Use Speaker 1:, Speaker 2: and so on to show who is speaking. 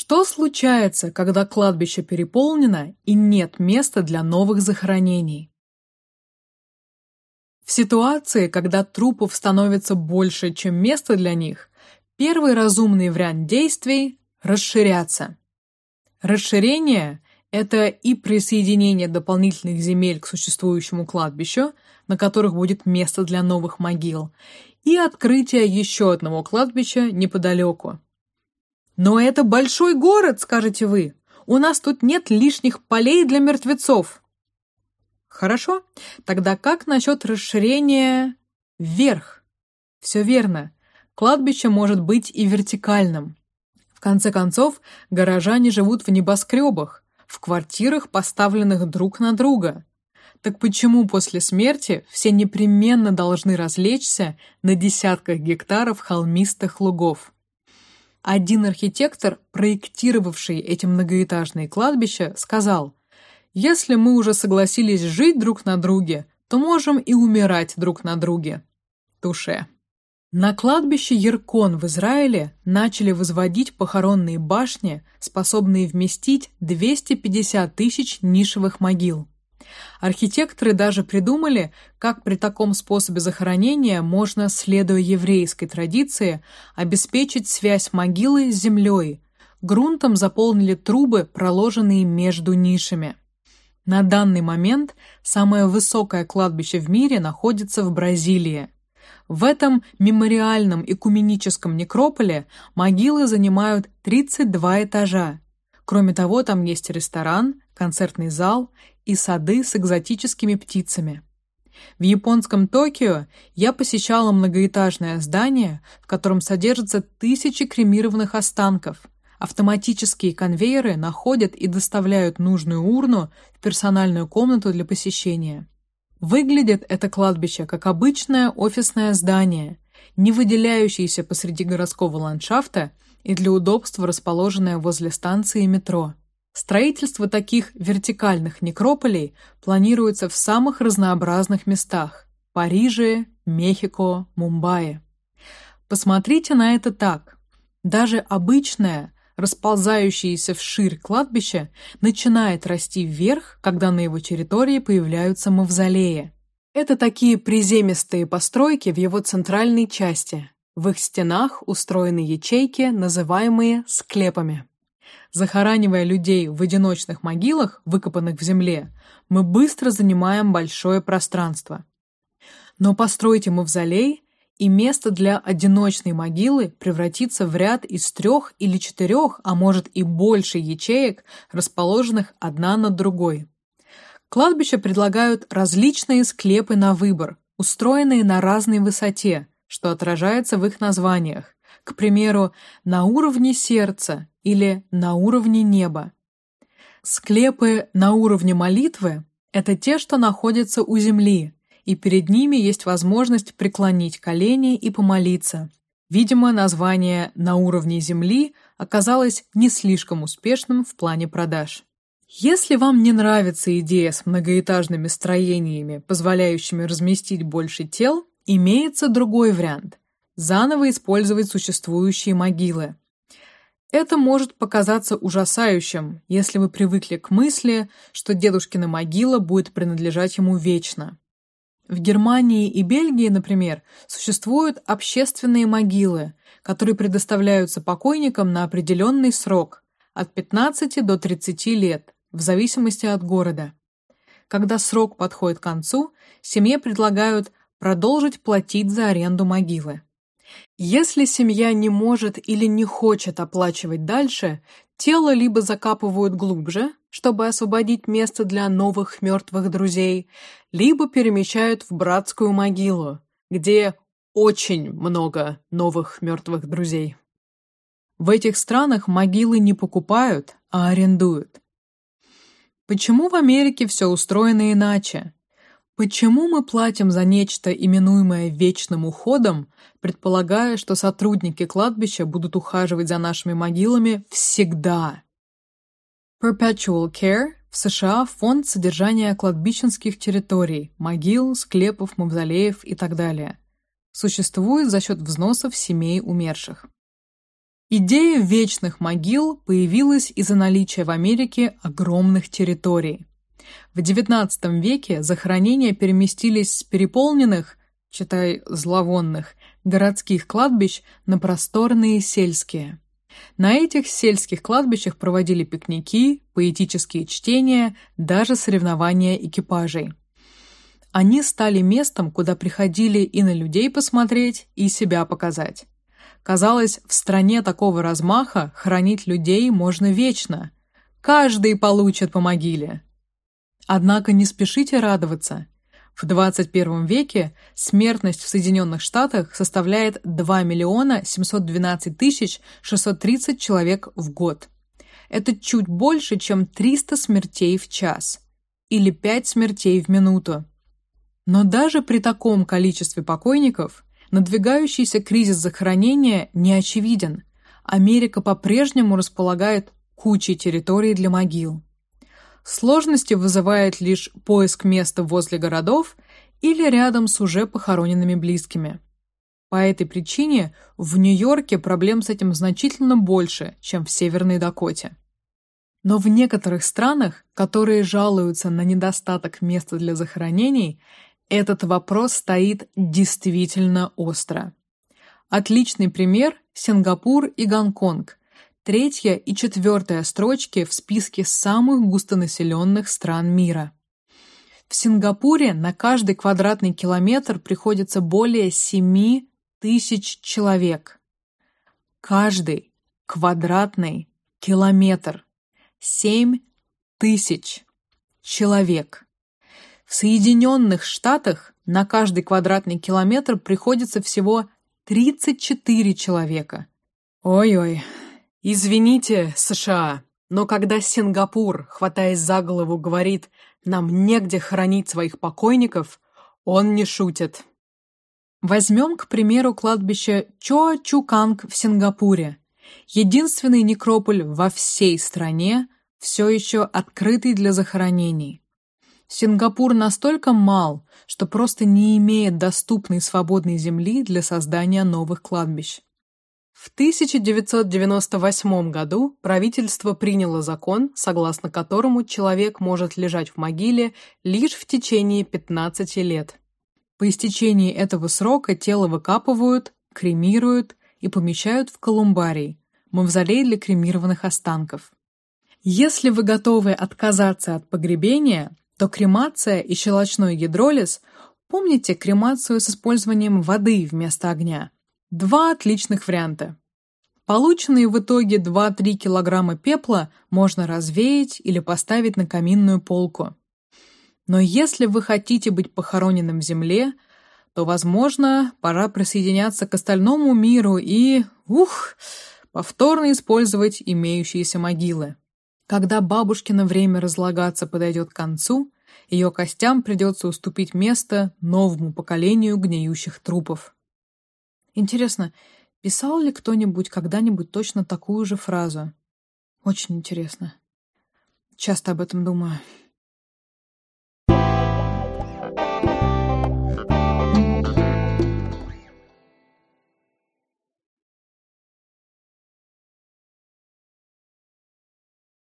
Speaker 1: Что случается, когда кладбище переполнено и нет места для новых захоронений? В ситуации, когда трупов становится больше, чем места для них, первый разумный вариант действий – расширяться. Расширение – это и присоединение дополнительных земель к существующему кладбищу, на которых будет место для новых могил, и открытие еще одного кладбища неподалеку. Но это большой город, скажете вы. У нас тут нет лишних полей для мертвецов. Хорошо. Тогда как насчет расширения вверх? Все верно. Кладбище может быть и вертикальным. В конце концов, горожане живут в небоскребах, в квартирах, поставленных друг на друга. Так почему после смерти все непременно должны развлечься на десятках гектаров холмистых лугов? Один архитектор, проектировавший эти многоэтажные кладбища, сказал: "Если мы уже согласились жить друг на друге, то можем и умирать друг на друге". Туше. На кладбище Еркон в Израиле начали возводить похоронные башни, способные вместить 250 тысяч нишевых могил. Архитекторы даже придумали, как при таком способе захоронения можно, следуя еврейской традиции, обеспечить связь могилы с землей. Грунтом заполнили трубы, проложенные между нишами. На данный момент самое высокое кладбище в мире находится в Бразилии. В этом мемориальном экуменическом некрополе могилы занимают 32 этажа. Кроме того, там есть ресторан, концертный зал и сады с экзотическими птицами. В японском Токио я посещала многоэтажное здание, в котором содержатся тысячи кремированных останков. Автоматические конвейеры находят и доставляют нужную урну в персональную комнату для посещения. Выглядит это кладбище как обычное офисное здание, не выделяющееся посреди городского ландшафта и для удобства расположенное возле станции метро. Строительство таких вертикальных некрополей планируется в самых разнообразных местах: Париже, Мехико, Мумбаи. Посмотрите на это так: даже обычное расползающееся вширь кладбище начинает расти вверх, когда на его территории появляются мавзолеи. Это такие приземистые постройки в его центральной части. В их стенах устроены ячейки, называемые склепами. Захоранивая людей в одиночных могилах, выкопанных в земле, мы быстро занимаем большое пространство. Но постройте мавзолей, и место для одиночной могилы превратится в ряд из трех или четырех, а может и больше ячеек, расположенных одна над другой. Кладбища предлагают различные склепы на выбор, устроенные на разной высоте, что отражается в их названиях. К примеру, на уровне сердца или на уровне неба. Склепы на уровне молитвы это те, что находятся у земли, и перед ними есть возможность преклонить колени и помолиться. Видимо, название на уровне земли оказалось не слишком успешным в плане продаж. Если вам не нравится идея с многоэтажными строениями, позволяющими разместить больше тел, имеется другой вариант заново использовать существующие могилы. Это может показаться ужасающим, если вы привыкли к мысли, что дедушкина могила будет принадлежать ему вечно. В Германии и Бельгии, например, существуют общественные могилы, которые предоставляются покойникам на определенный срок от 15 до 30 лет, в зависимости от города. Когда срок подходит к концу, семье предлагают продолжить платить за аренду могилы. Если семья не может или не хочет оплачивать дальше, тело либо закапывают глубже, чтобы освободить место для новых мертвых друзей, либо перемещают в братскую могилу, где очень много новых мертвых друзей. В этих странах могилы не покупают, а арендуют. Почему в Америке все устроено иначе? Почему мы платим за нечто, именуемое вечным уходом, предполагая, что сотрудники кладбища будут ухаживать за нашими могилами всегда? Perpetual Care в США фонд содержания кладбищенских территорий, могил, склепов, мавзолеев и так далее. Существует за счет взносов семей умерших. Идея вечных могил появилась из-за наличия в Америке огромных территорий. В XIX веке захоронения переместились с переполненных, читай зловонных, городских кладбищ на просторные сельские. На этих сельских кладбищах проводили пикники, поэтические чтения, даже соревнования экипажей. Они стали местом, куда приходили и на людей посмотреть, и себя показать. Казалось, в стране такого размаха хранить людей можно вечно. Каждый получит по могиле. Однако не спешите радоваться. В 21 веке смертность в Соединенных Штатах составляет 2 миллиона 712 тысяч 630 человек в год. Это чуть больше, чем 300 смертей в час или 5 смертей в минуту. Но даже при таком количестве покойников Надвигающийся кризис захоронения не очевиден. Америка по-прежнему располагает кучей территорий для могил. Сложности вызывает лишь поиск места возле городов или рядом с уже похороненными близкими. По этой причине в Нью-Йорке проблем с этим значительно больше, чем в Северной Дакоте. Но в некоторых странах, которые жалуются на недостаток места для захоронений, этот вопрос стоит действительно остро. Отличный пример Сингапур и Гонконг. Третья и четвертая строчки в списке самых густонаселенных стран мира. В Сингапуре на каждый квадратный километр приходится более 7 тысяч человек. Каждый квадратный километр. 7 тысяч человек. В Соединенных Штатах на каждый квадратный километр приходится всего 34 человека. Ой-ой. Извините, США, но когда Сингапур, хватаясь за голову, говорит «нам негде хоронить своих покойников», он не шутит. Возьмем, к примеру, кладбище Чоа-Чуканг в Сингапуре. Единственный некрополь во всей стране, все еще открытый для захоронений. Сингапур настолько мал, что просто не имеет доступной свободной земли для создания новых кладбищ. В 1998 году правительство приняло закон, согласно которому человек может лежать в могиле лишь в течение 15 лет. По истечении этого срока тело выкапывают, кремируют и помещают в колумбарий, мавзолей для кремированных останков. Если вы готовы отказаться от погребения, то кремация и щелочной гидролиз Помните кремацию с использованием воды вместо огня? Два отличных варианта. Полученные в итоге 2-3 килограмма пепла можно развеять или поставить на каминную полку. Но если вы хотите быть похороненным в земле, то, возможно, пора присоединяться к остальному миру и, ух, повторно использовать имеющиеся могилы. Когда бабушкино время разлагаться подойдет к концу, ее костям придется уступить место новому поколению гниющих трупов. Интересно, писал ли кто-нибудь когда-нибудь точно такую же фразу? Очень интересно. Часто об этом думаю.